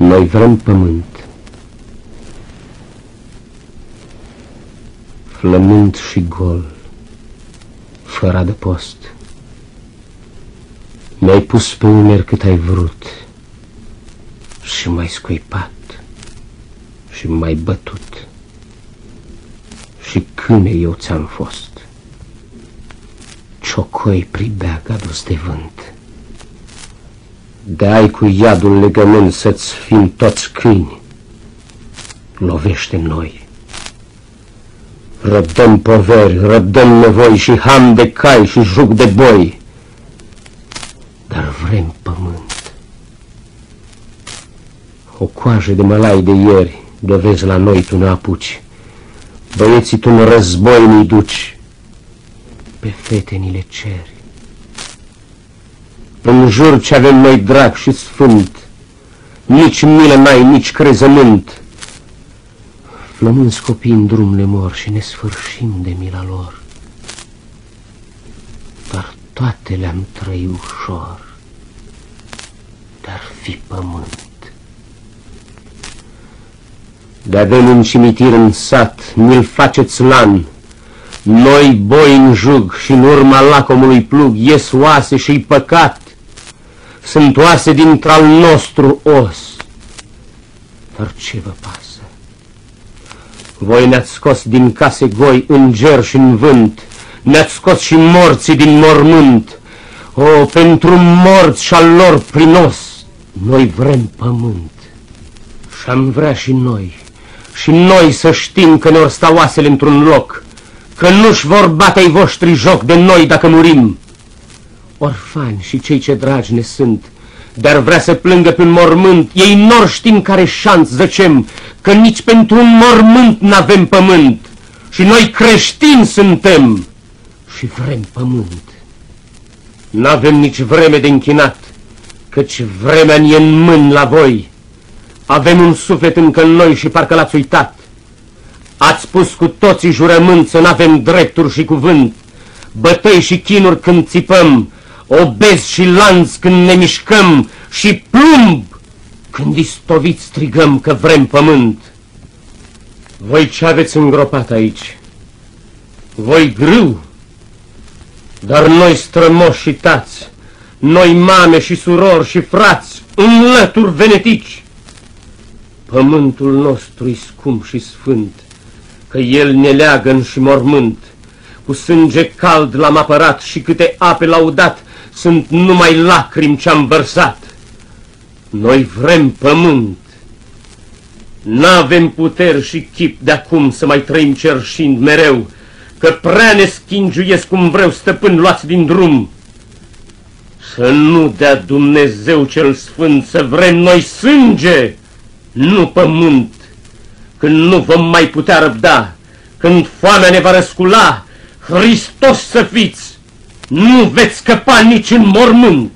Noi vrem pământ. Flământ și gol, fără de post. Mi-ai pus pe umeri cât ai vrut și mai scuipat și mai bătut. Și câine eu ți-am fost. Ciocoi pribeag adus de vânt. De ai cu iadul legământ să-ți fim toți câini. Lovește noi. Răbdăm poveri, răbdăm nevoi și ham de cai și juc de boi. Dar vrem pământ. O coajă de mălai de ieri, dovezi la noi tu ne apuci. Băieții tu în război mi duci. Pe fete ni le ceri. În jur ce avem noi drag și sfânt, Nici milă n-ai, nici crezământ. Flămânți copii în drum ne mor și ne sfârșim de mila lor. Dar toate le-am trăit ușor, dar fi pământ. De avem un cimitir în sat, mi-l faceți lan. Noi boi în jug și în urma lacomului plug ies oase și-i păcat. Sunt oase dintr-al nostru os. Dar ce vă pasă? Voi ne-ați scos din case goi în ger și în vânt, ne-ați scos și morții din mormânt. O, pentru morți și al lor prinos, noi vrem pământ și-am vrea și noi și noi să știm că ne-or sta oasele într-un loc, că nu-și vor bate-i voștri joc de noi dacă murim. Orfani și cei ce dragi ne sunt, dar vrea să plângă pe un mormânt, ei nor știm care șanț zăcem, că nici pentru un mormânt n-avem pământ și noi creștini suntem și vrem pământ. N-avem nici vreme de închinat, căci vremea e în mâini la voi avem un suflet încă în noi și parcă l-ați uitat. Ați spus cu toții jurământ să n-avem drepturi și cuvânt, bătăi și chinuri când țipăm, obez și lanț când ne mișcăm și plumb când istovit strigăm că vrem pământ. Voi ce aveți îngropat aici? Voi grâu, dar noi strămoși și tați, noi mame și surori și frați, în lături venetici, Pământul nostru e scump și sfânt, că el ne leagă și șmormânt. Cu sânge cald l-am apărat și câte ape l-au dat, sunt numai lacrimi ce-am vărsat. Noi vrem pământ. N-avem puteri și chip de acum să mai trăim cerșind mereu, că prea ne schingiuiesc cum vreau stăpân luați din drum. Să nu dea Dumnezeu cel sfânt să vrem noi sânge, nu pământ, când nu vom mai putea răbda, când foamea ne va răscula, Hristos să fiți, nu veți scăpa nici în mormânt.